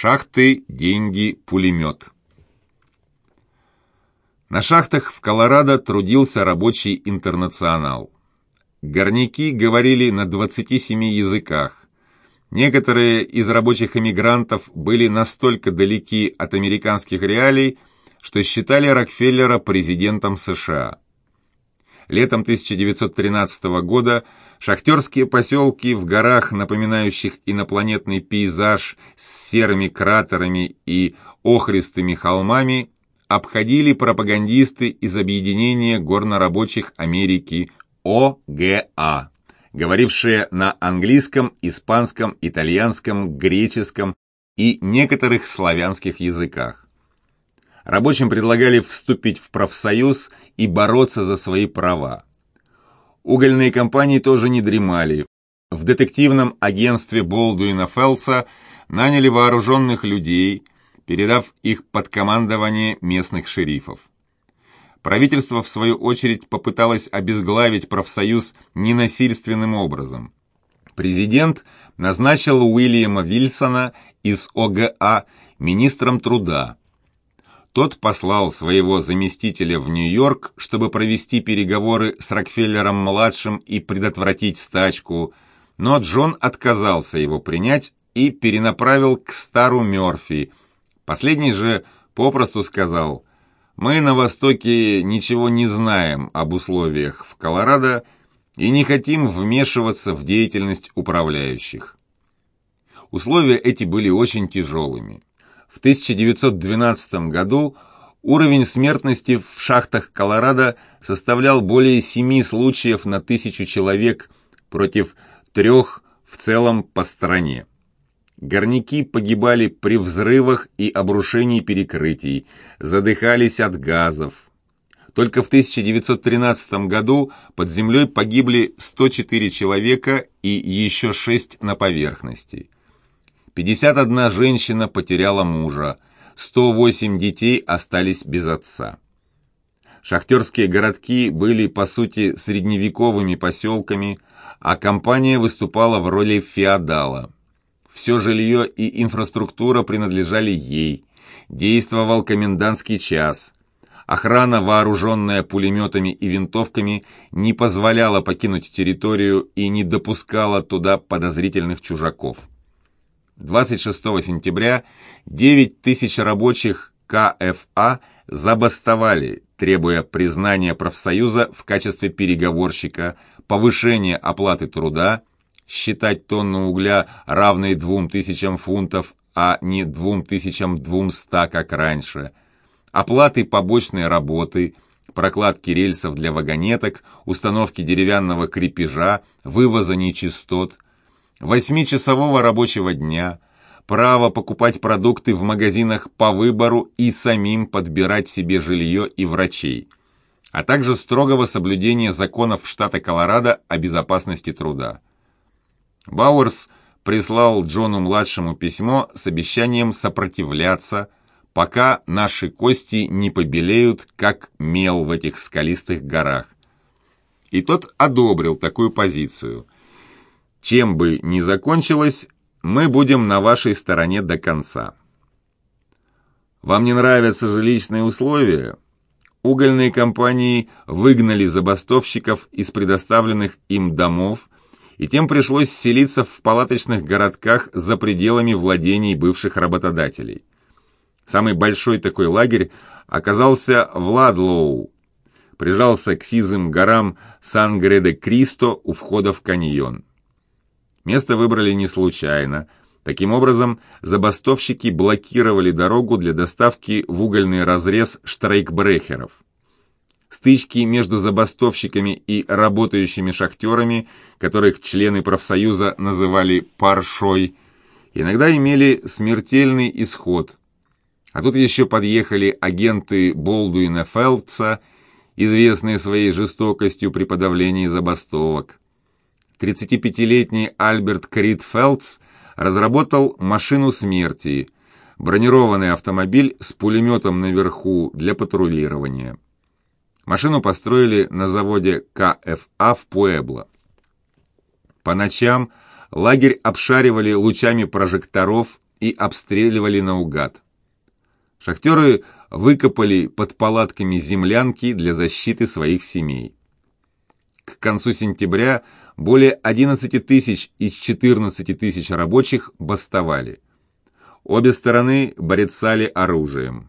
Шахты, деньги, пулемет. На шахтах в Колорадо трудился рабочий интернационал. Горняки говорили на 27 языках. Некоторые из рабочих эмигрантов были настолько далеки от американских реалий, что считали Рокфеллера президентом США. Летом 1913 года шахтерские поселки в горах, напоминающих инопланетный пейзаж с серыми кратерами и охристыми холмами, обходили пропагандисты из Объединения горнорабочих Америки ОГА, говорившие на английском, испанском, итальянском, греческом и некоторых славянских языках. Рабочим предлагали вступить в профсоюз и бороться за свои права. Угольные компании тоже не дремали. В детективном агентстве Болдуина Фелса наняли вооруженных людей, передав их под командование местных шерифов. Правительство, в свою очередь, попыталось обезглавить профсоюз ненасильственным образом. Президент назначил Уильяма Вильсона из ОГА министром труда, тот послал своего заместителя в Нью-Йорк, чтобы провести переговоры с Рокфеллером-младшим и предотвратить стачку, но Джон отказался его принять и перенаправил к Стару Мёрфи. Последний же попросту сказал, «Мы на Востоке ничего не знаем об условиях в Колорадо и не хотим вмешиваться в деятельность управляющих». Условия эти были очень тяжелыми. В 1912 году уровень смертности в шахтах Колорадо составлял более 7 случаев на тысячу человек против трех в целом по стране. Горняки погибали при взрывах и обрушении перекрытий, задыхались от газов. Только в 1913 году под землей погибли 104 человека и еще 6 на поверхности. 51 женщина потеряла мужа, 108 детей остались без отца. Шахтерские городки были, по сути, средневековыми поселками, а компания выступала в роли феодала. Все жилье и инфраструктура принадлежали ей. Действовал комендантский час. Охрана, вооруженная пулеметами и винтовками, не позволяла покинуть территорию и не допускала туда подозрительных чужаков. 26 сентября 9 тысяч рабочих КФА забастовали, требуя признания профсоюза в качестве переговорщика, повышения оплаты труда, считать тонну угля равной 2000 фунтов, а не 2200, как раньше, оплаты побочной работы, прокладки рельсов для вагонеток, установки деревянного крепежа, вывоза нечистот – восьмичасового рабочего дня, право покупать продукты в магазинах по выбору и самим подбирать себе жилье и врачей, а также строгого соблюдения законов штата Колорадо о безопасности труда. Бауэрс прислал Джону-младшему письмо с обещанием сопротивляться, пока наши кости не побелеют, как мел в этих скалистых горах. И тот одобрил такую позицию – чем бы ни закончилось, мы будем на вашей стороне до конца. Вам не нравятся жилищные условия? Угольные компании выгнали забастовщиков из предоставленных им домов, и тем пришлось селиться в палаточных городках за пределами владений бывших работодателей. Самый большой такой лагерь оказался в Ладлоу, прижался к сизым горам Сан-Греде-Кристо у входа в каньон. Место выбрали не случайно. Таким образом, забастовщики блокировали дорогу для доставки в угольный разрез штрейкбрехеров. Стычки между забастовщиками и работающими шахтерами, которых члены профсоюза называли «паршой», иногда имели смертельный исход. А тут еще подъехали агенты Болдуина Фелдса, известные своей жестокостью при подавлении забастовок. 35-летний Альберт Крит Фелдс разработал машину смерти, бронированный автомобиль с пулеметом наверху для патрулирования. Машину построили на заводе КФА в Пуэбло. По ночам лагерь обшаривали лучами прожекторов и обстреливали наугад. Шахтеры выкопали под палатками землянки для защиты своих семей. К концу сентября более 11 тысяч из 14 тысяч рабочих бастовали. Обе стороны борецали оружием.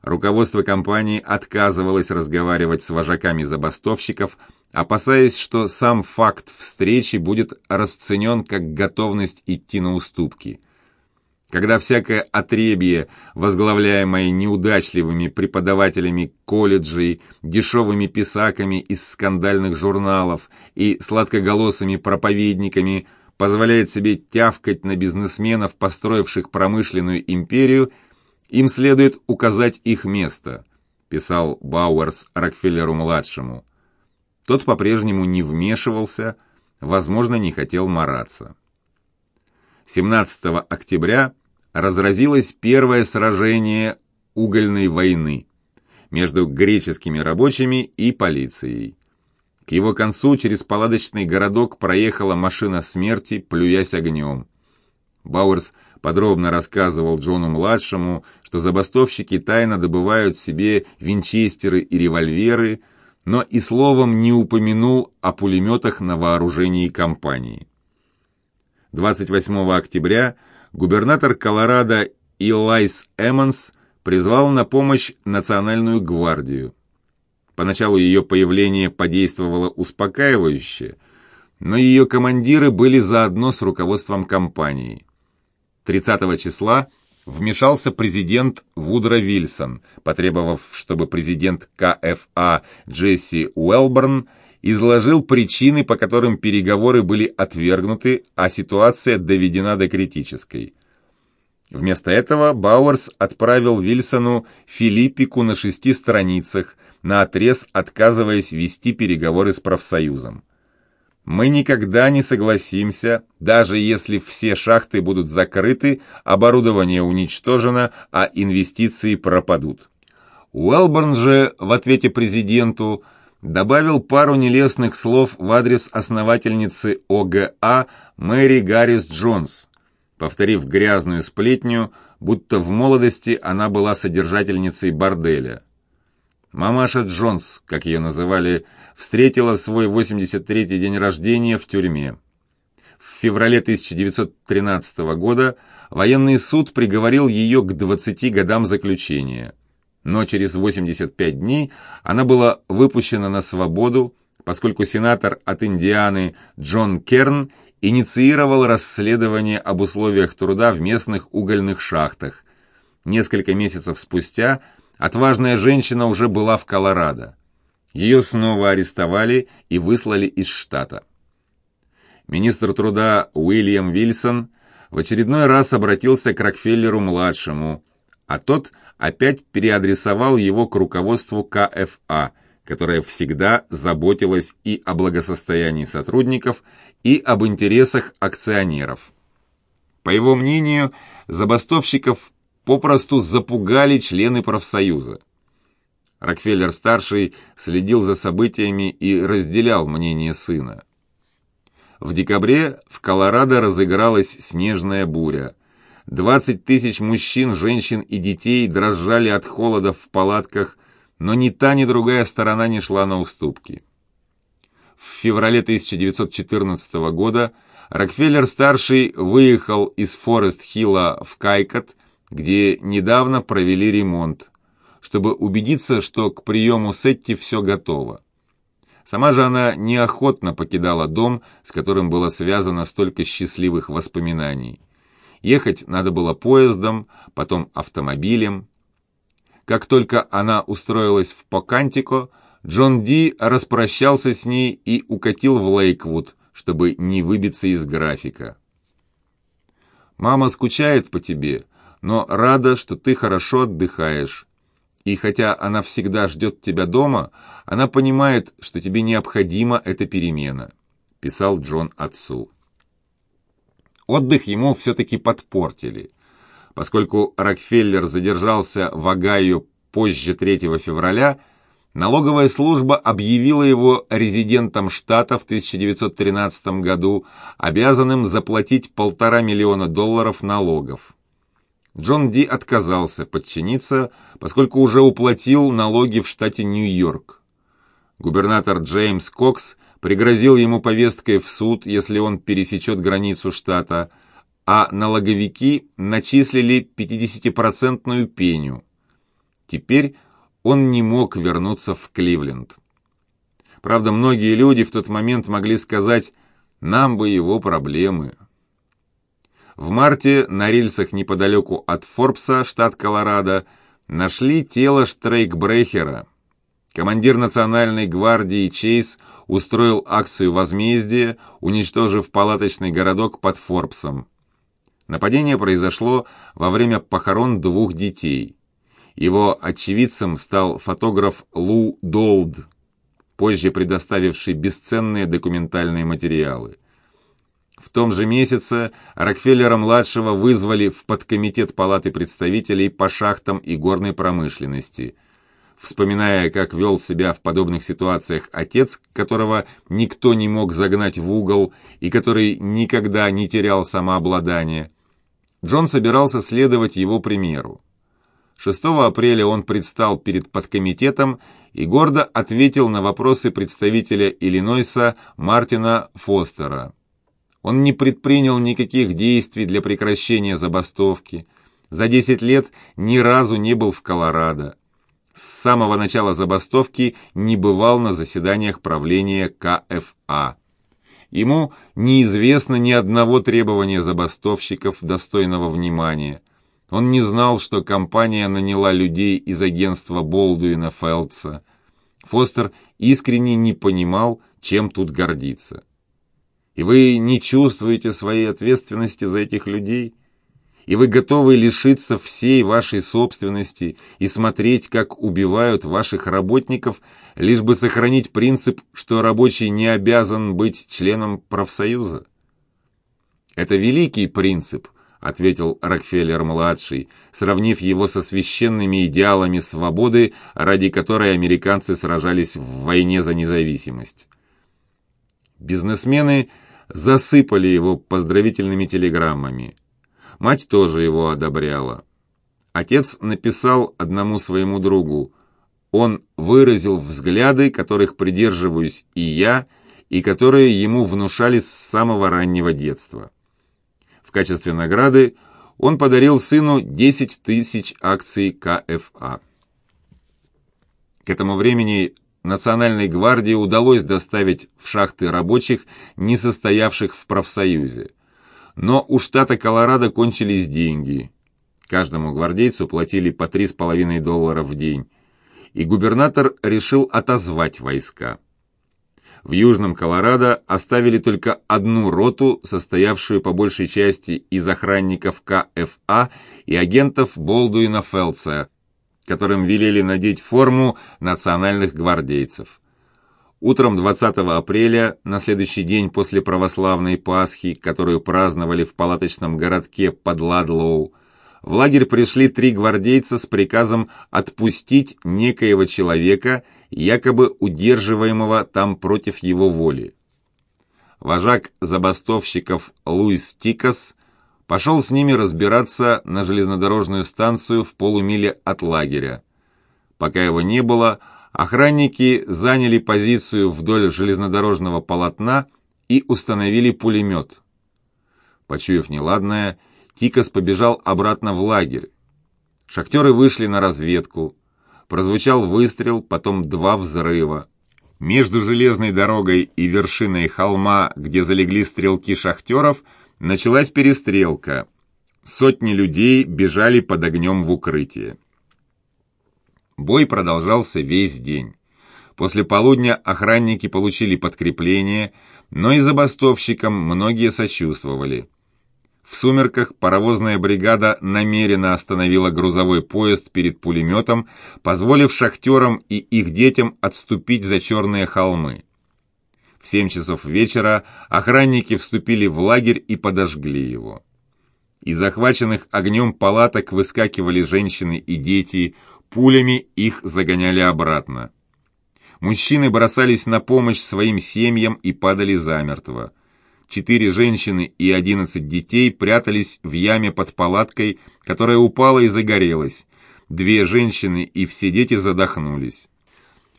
Руководство компании отказывалось разговаривать с вожаками забастовщиков, опасаясь, что сам факт встречи будет расценен как готовность идти на уступки – когда всякое отребье, возглавляемое неудачливыми преподавателями колледжей, дешевыми писаками из скандальных журналов и сладкоголосыми проповедниками, позволяет себе тявкать на бизнесменов, построивших промышленную империю, им следует указать их место, писал Бауэрс Рокфеллеру-младшему. Тот по-прежнему не вмешивался, возможно, не хотел мараться. 17 октября разразилось первое сражение угольной войны между греческими рабочими и полицией. К его концу через палаточный городок проехала машина смерти, плюясь огнем. Бауэрс подробно рассказывал Джону-младшему, что забастовщики тайно добывают себе винчестеры и револьверы, но и словом не упомянул о пулеметах на вооружении компании. 28 октября губернатор Колорадо Илайс Эммонс призвал на помощь Национальную гвардию. Поначалу ее появление подействовало успокаивающе, но ее командиры были заодно с руководством компании. 30 числа вмешался президент Вудро Вильсон, потребовав, чтобы президент КФА Джесси Уэлборн изложил причины, по которым переговоры были отвергнуты, а ситуация доведена до критической. Вместо этого Бауэрс отправил Вильсону Филиппику на шести страницах, наотрез отказываясь вести переговоры с профсоюзом. «Мы никогда не согласимся, даже если все шахты будут закрыты, оборудование уничтожено, а инвестиции пропадут». Уэлборн же в ответе президенту – добавил пару нелестных слов в адрес основательницы ОГА Мэри Гаррис Джонс, повторив грязную сплетню, будто в молодости она была содержательницей борделя. Мамаша Джонс, как ее называли, встретила свой 83-й день рождения в тюрьме. В феврале 1913 года военный суд приговорил ее к 20 годам заключения – но через 85 дней она была выпущена на свободу, поскольку сенатор от Индианы Джон Керн инициировал расследование об условиях труда в местных угольных шахтах. Несколько месяцев спустя отважная женщина уже была в Колорадо. Ее снова арестовали и выслали из штата. Министр труда Уильям Вильсон в очередной раз обратился к Рокфеллеру-младшему, а тот опять переадресовал его к руководству КФА, которое всегда заботилось и о благосостоянии сотрудников, и об интересах акционеров. По его мнению, забастовщиков попросту запугали члены профсоюза. Рокфеллер-старший следил за событиями и разделял мнение сына. В декабре в Колорадо разыгралась снежная буря. 20 тысяч мужчин, женщин и детей дрожали от холода в палатках, но ни та, ни другая сторона не шла на уступки. В феврале 1914 года Рокфеллер-старший выехал из Форест-Хилла в Кайкот, где недавно провели ремонт, чтобы убедиться, что к приему Сетти все готово. Сама же она неохотно покидала дом, с которым было связано столько счастливых воспоминаний. Ехать надо было поездом, потом автомобилем. Как только она устроилась в Покантико, Джон Ди распрощался с ней и укатил в Лейквуд, чтобы не выбиться из графика. «Мама скучает по тебе, но рада, что ты хорошо отдыхаешь. И хотя она всегда ждет тебя дома, она понимает, что тебе необходима эта перемена», — писал Джон отцу. Отдых ему все-таки подпортили. Поскольку Рокфеллер задержался в Огайо позже 3 февраля, налоговая служба объявила его резидентом штата в 1913 году, обязанным заплатить полтора миллиона долларов налогов. Джон Ди отказался подчиниться, поскольку уже уплатил налоги в штате Нью-Йорк. Губернатор Джеймс Кокс пригрозил ему повесткой в суд, если он пересечет границу штата, а налоговики начислили 50-процентную пеню. Теперь он не мог вернуться в Кливленд. Правда, многие люди в тот момент могли сказать «нам бы его проблемы». В марте на рельсах неподалеку от Форбса, штат Колорадо, нашли тело Штрейкбрехера. Командир Национальной гвардии Чейз устроил акцию возмездия, уничтожив палаточный городок под Форбсом. Нападение произошло во время похорон двух детей. Его очевидцем стал фотограф Лу Долд, позже предоставивший бесценные документальные материалы. В том же месяце Рокфеллера-младшего вызвали в подкомитет Палаты представителей по шахтам и горной промышленности. Вспоминая, как вел себя в подобных ситуациях отец, которого никто не мог загнать в угол и который никогда не терял самообладание, Джон собирался следовать его примеру. 6 апреля он предстал перед подкомитетом и гордо ответил на вопросы представителя Иллинойса Мартина Фостера. Он не предпринял никаких действий для прекращения забастовки. За 10 лет ни разу не был в Колорадо. С самого начала забастовки не бывал на заседаниях правления КФА. Ему неизвестно ни одного требования забастовщиков, достойного внимания. Он не знал, что компания наняла людей из агентства Болдуина Фелдса. Фостер искренне не понимал, чем тут гордиться. И вы не чувствуете своей ответственности за этих людей? И вы готовы лишиться всей вашей собственности и смотреть, как убивают ваших работников, лишь бы сохранить принцип, что рабочий не обязан быть членом профсоюза? Это великий принцип, ответил Рокфеллер-младший, сравнив его со священными идеалами свободы, ради которой американцы сражались в войне за независимость. Бизнесмены – засыпали его поздравительными телеграммами. Мать тоже его одобряла. Отец написал одному своему другу. Он выразил взгляды, которых придерживаюсь и я, и которые ему внушали с самого раннего детства. В качестве награды он подарил сыну 10 тысяч акций КФА. К этому времени Национальной гвардии удалось доставить в шахты рабочих, не состоявших в профсоюзе. Но у штата Колорадо кончились деньги. Каждому гвардейцу платили по 3,5 доллара в день. И губернатор решил отозвать войска. В Южном Колорадо оставили только одну роту, состоявшую по большей части из охранников КФА и агентов Болдуина Фелдса, которым велели надеть форму национальных гвардейцев. Утром 20 апреля, на следующий день после православной Пасхи, которую праздновали в палаточном городке под Ладлоу, в лагерь пришли три гвардейца с приказом отпустить некоего человека, якобы удерживаемого там против его воли. Вожак забастовщиков Луис Тикас пошел с ними разбираться на железнодорожную станцию в полумиле от лагеря. Пока его не было, охранники заняли позицию вдоль железнодорожного полотна и установили пулемет. Почуяв неладное, Тикас побежал обратно в лагерь. Шахтеры вышли на разведку. Прозвучал выстрел, потом два взрыва. Между железной дорогой и вершиной холма, где залегли стрелки шахтеров, Началась перестрелка. Сотни людей бежали под огнем в укрытие. Бой продолжался весь день. После полудня охранники получили подкрепление, но и забастовщикам многие сочувствовали. В сумерках паровозная бригада намеренно остановила грузовой поезд перед пулеметом, позволив шахтерам и их детям отступить за черные холмы. В семь часов вечера охранники вступили в лагерь и подожгли его. Из захваченных огнем палаток выскакивали женщины и дети, пулями их загоняли обратно. Мужчины бросались на помощь своим семьям и падали замертво. четыре женщины и одиннадцать детей прятались в яме под палаткой, которая упала и загорелась. Две женщины и все дети задохнулись.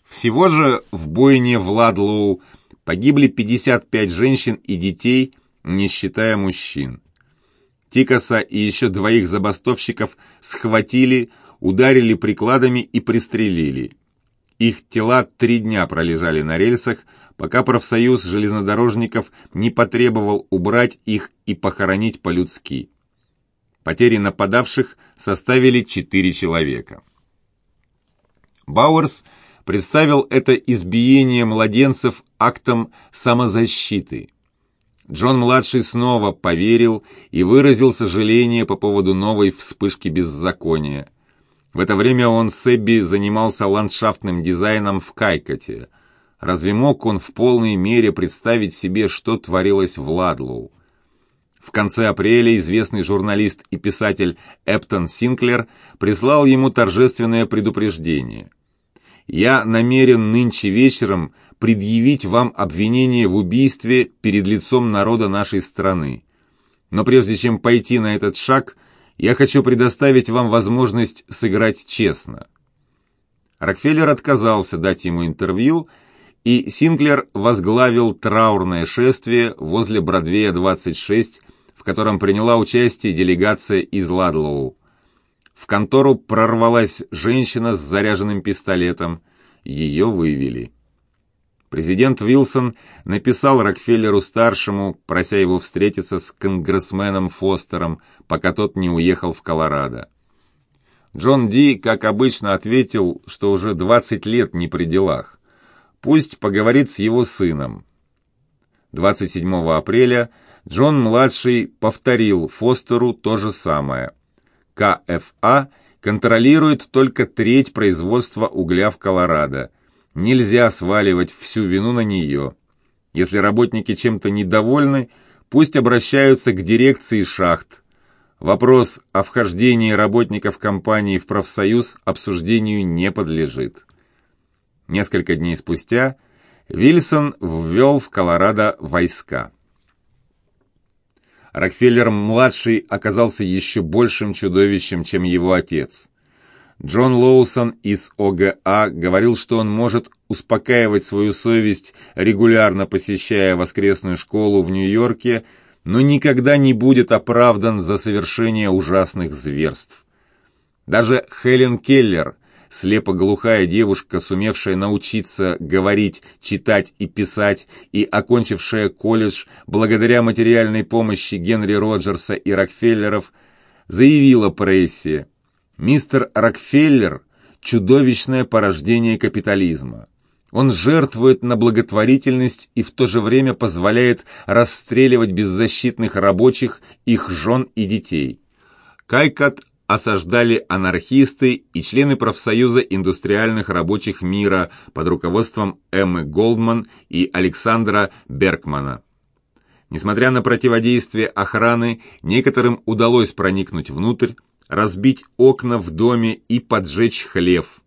Всего же в бойне в Ладлоу погибли 55 женщин и детей, не считая мужчин. Тикоса и еще двоих забастовщиков схватили, ударили прикладами и пристрелили. Их тела три дня пролежали на рельсах, пока профсоюз железнодорожников не потребовал убрать их и похоронить по-людски. Потери нападавших составили четыре человека. Бауэрс представил это избиение младенцев актом самозащиты. Джон-младший снова поверил и выразил сожаление по поводу новой вспышки беззакония. В это время он с Эбби занимался ландшафтным дизайном в Кайкоте. Разве мог он в полной мере представить себе, что творилось в Ладлоу? В конце апреля известный журналист и писатель Эптон Синклер прислал ему торжественное предупреждение. «Я намерен нынче вечером предъявить вам обвинение в убийстве перед лицом народа нашей страны. Но прежде чем пойти на этот шаг – я хочу предоставить вам возможность сыграть честно». Рокфеллер отказался дать ему интервью, и Синклер возглавил траурное шествие возле Бродвея-26, в котором приняла участие делегация из Ладлоу. В контору прорвалась женщина с заряженным пистолетом. Ее вывели. Президент Вилсон написал Рокфеллеру-старшему, прося его встретиться с конгрессменом Фостером, пока тот не уехал в Колорадо. Джон Ди, как обычно, ответил, что уже 20 лет не при делах. Пусть поговорит с его сыном. 27 апреля Джон-младший повторил Фостеру то же самое. КФА контролирует только треть производства угля в Колорадо – Нельзя сваливать всю вину на нее. Если работники чем-то недовольны, пусть обращаются к дирекции шахт. Вопрос о вхождении работников компании в профсоюз обсуждению не подлежит. Несколько дней спустя Вильсон ввел в Колорадо войска. Рокфеллер-младший оказался еще большим чудовищем, чем его отец. Джон Лоусон из ОГА говорил, что он может успокаивать свою совесть, регулярно посещая воскресную школу в Нью-Йорке, но никогда не будет оправдан за совершение ужасных зверств. Даже Хелен Келлер, слепо-глухая девушка, сумевшая научиться говорить, читать и писать, и окончившая колледж благодаря материальной помощи Генри Роджерса и Рокфеллеров, заявила прессе, Мистер Рокфеллер – чудовищное порождение капитализма. Он жертвует на благотворительность и в то же время позволяет расстреливать беззащитных рабочих, их жен и детей. Кайкат осаждали анархисты и члены профсоюза индустриальных рабочих мира под руководством Эммы Голдман и Александра Беркмана. Несмотря на противодействие охраны, некоторым удалось проникнуть внутрь, разбить окна в доме и поджечь хлев.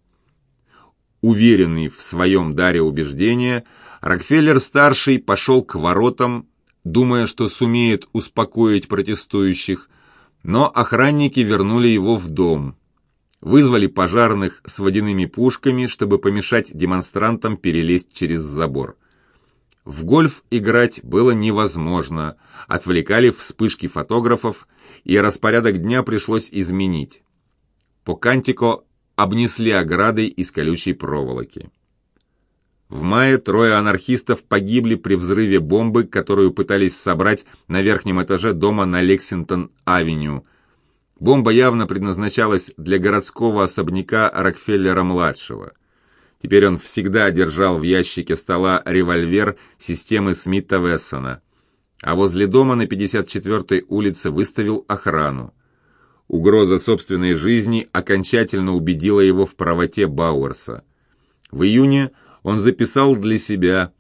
Уверенный в своем даре убеждения, Рокфеллер-старший пошел к воротам, думая, что сумеет успокоить протестующих, но охранники вернули его в дом. Вызвали пожарных с водяными пушками, чтобы помешать демонстрантам перелезть через забор. В гольф играть было невозможно, отвлекали вспышки фотографов, и распорядок дня пришлось изменить. По Кантико обнесли оградой из колючей проволоки. В мае трое анархистов погибли при взрыве бомбы, которую пытались собрать на верхнем этаже дома на Лексингтон-авеню. Бомба явно предназначалась для городского особняка Рокфеллера-младшего. Теперь он всегда держал в ящике стола револьвер системы Смита-Вессона, а возле дома на 54-й улице выставил охрану. Угроза собственной жизни окончательно убедила его в правоте Бауэрса. В июне он записал для себя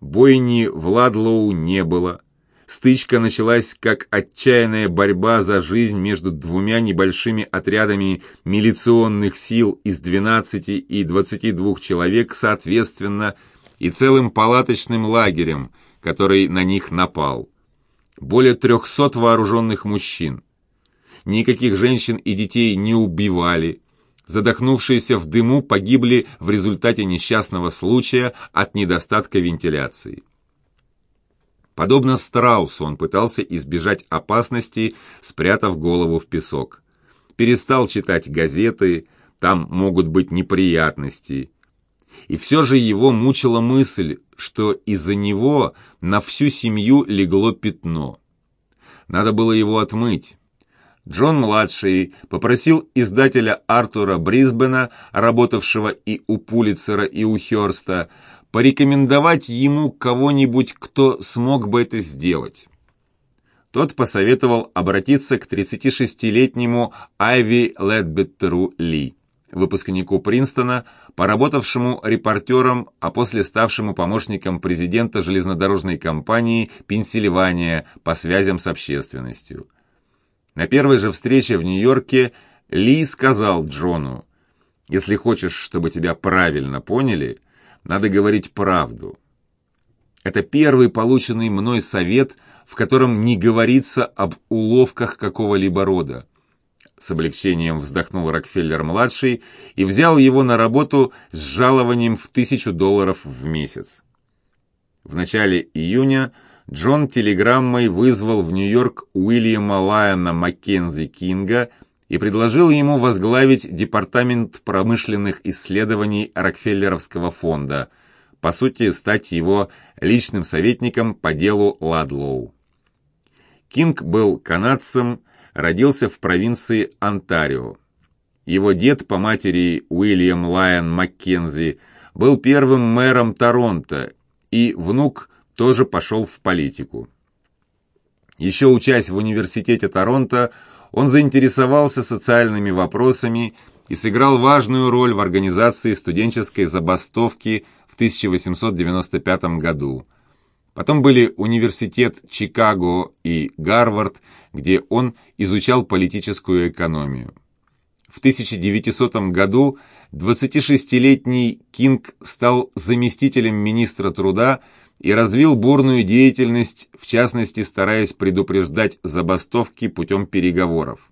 «Бойни в Ладлоу не было», Стычка началась как отчаянная борьба за жизнь между двумя небольшими отрядами милиционных сил из 12 и 22 человек соответственно и целым палаточным лагерем, который на них напал. Более трехсот вооруженных мужчин. Никаких женщин и детей не убивали. Задохнувшиеся в дыму погибли в результате несчастного случая от недостатка вентиляции. Подобно страусу он пытался избежать опасности, спрятав голову в песок. Перестал читать газеты, там могут быть неприятности. И все же его мучила мысль, что из-за него на всю семью легло пятно. Надо было его отмыть. Джон-младший попросил издателя Артура Брисбена, работавшего и у Пулицера, и у Хёрста, порекомендовать ему кого-нибудь, кто смог бы это сделать. Тот посоветовал обратиться к 36-летнему Айви Ледбеттеру Ли, выпускнику Принстона, поработавшему репортером, а после ставшему помощником президента железнодорожной компании «Пенсильвания» по связям с общественностью. На первой же встрече в Нью-Йорке Ли сказал Джону, «Если хочешь, чтобы тебя правильно поняли, надо говорить правду». Это первый полученный мной совет, в котором не говорится об уловках какого-либо рода. С облегчением вздохнул Рокфеллер-младший и взял его на работу с жалованием в тысячу долларов в месяц. В начале июня Джон телеграммой вызвал в Нью-Йорк Уильяма Лайона Маккензи Кинга и предложил ему возглавить Департамент промышленных исследований Рокфеллеровского фонда, по сути, стать его личным советником по делу Ладлоу. Кинг был канадцем, родился в провинции Онтарио. Его дед по матери Уильям Лайон Маккензи был первым мэром Торонто, и внук тоже пошел в политику. Еще учась в университете Торонто, он заинтересовался социальными вопросами и сыграл важную роль в организации студенческой забастовки в 1895 году – Потом были университет Чикаго и Гарвард, где он изучал политическую экономию. В 1900 году 26-летний Кинг стал заместителем министра труда и развил бурную деятельность, в частности стараясь предупреждать забастовки путем переговоров.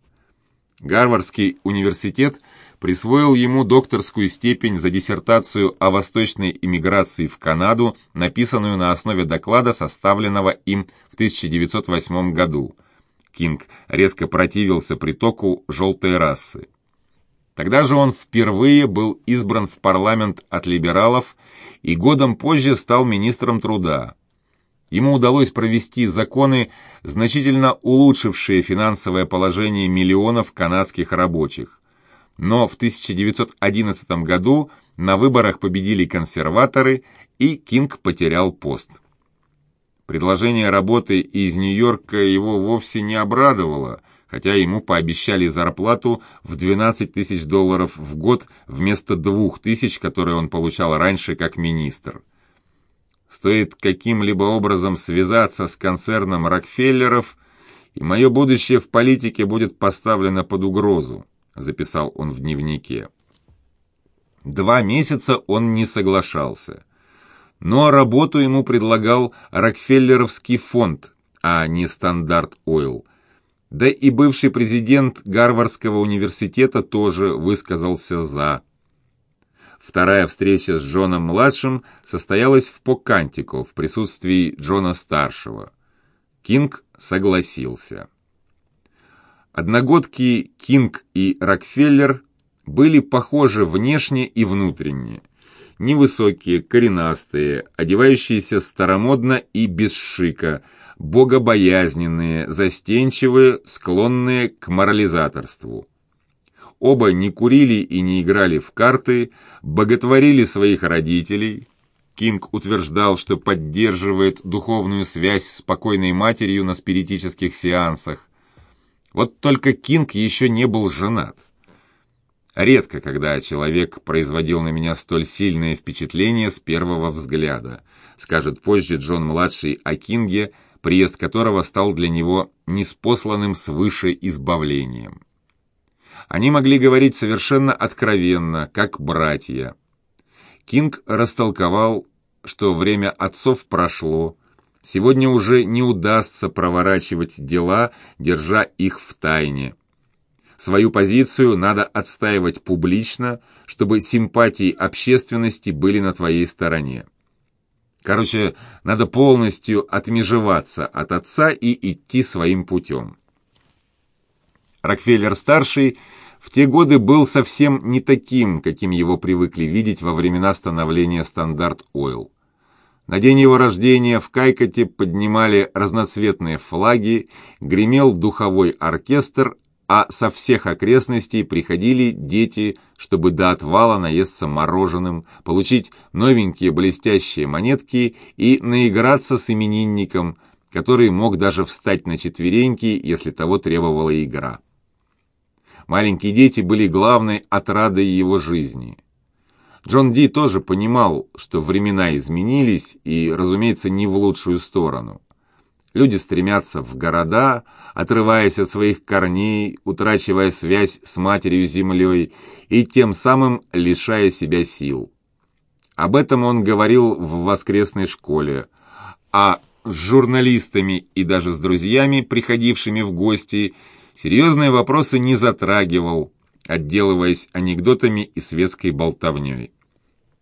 Гарвардский университет – присвоил ему докторскую степень за диссертацию о восточной иммиграции в Канаду, написанную на основе доклада, составленного им в 1908 году. Кинг резко противился притоку желтой расы. Тогда же он впервые был избран в парламент от либералов и годом позже стал министром труда. Ему удалось провести законы, значительно улучшившие финансовое положение миллионов канадских рабочих но в 1911 году на выборах победили консерваторы, и Кинг потерял пост. Предложение работы из Нью-Йорка его вовсе не обрадовало, хотя ему пообещали зарплату в 12 тысяч долларов в год вместо 2 тысяч, которые он получал раньше как министр. Стоит каким-либо образом связаться с концерном Рокфеллеров, и мое будущее в политике будет поставлено под угрозу записал он в дневнике. Два месяца он не соглашался. Но работу ему предлагал Рокфеллеровский фонд, а не Стандарт Ойл. Да и бывший президент Гарвардского университета тоже высказался «за». Вторая встреча с Джоном-младшим состоялась в Покантико в присутствии Джона-старшего. Кинг согласился. Одногодки Кинг и Рокфеллер были похожи внешне и внутренне. Невысокие, коренастые, одевающиеся старомодно и без шика, богобоязненные, застенчивые, склонные к морализаторству. Оба не курили и не играли в карты, боготворили своих родителей. Кинг утверждал, что поддерживает духовную связь с покойной матерью на спиритических сеансах. Вот только Кинг еще не был женат. Редко, когда человек производил на меня столь сильное впечатление с первого взгляда, скажет позже Джон-младший о Кинге, приезд которого стал для него неспосланным свыше избавлением. Они могли говорить совершенно откровенно, как братья. Кинг растолковал, что время отцов прошло, Сегодня уже не удастся проворачивать дела, держа их в тайне. Свою позицию надо отстаивать публично, чтобы симпатии общественности были на твоей стороне. Короче, надо полностью отмежеваться от отца и идти своим путем. Рокфеллер-старший в те годы был совсем не таким, каким его привыкли видеть во времена становления «Стандарт Ойл». На день его рождения в Кайкоте поднимали разноцветные флаги, гремел духовой оркестр, а со всех окрестностей приходили дети, чтобы до отвала наесться мороженым, получить новенькие блестящие монетки и наиграться с именинником, который мог даже встать на четвереньки, если того требовала игра. Маленькие дети были главной отрадой его жизни. Джон Ди тоже понимал, что времена изменились и, разумеется, не в лучшую сторону. Люди стремятся в города, отрываясь от своих корней, утрачивая связь с матерью-землей и тем самым лишая себя сил. Об этом он говорил в воскресной школе, а с журналистами и даже с друзьями, приходившими в гости, серьезные вопросы не затрагивал, отделываясь анекдотами и светской болтовней.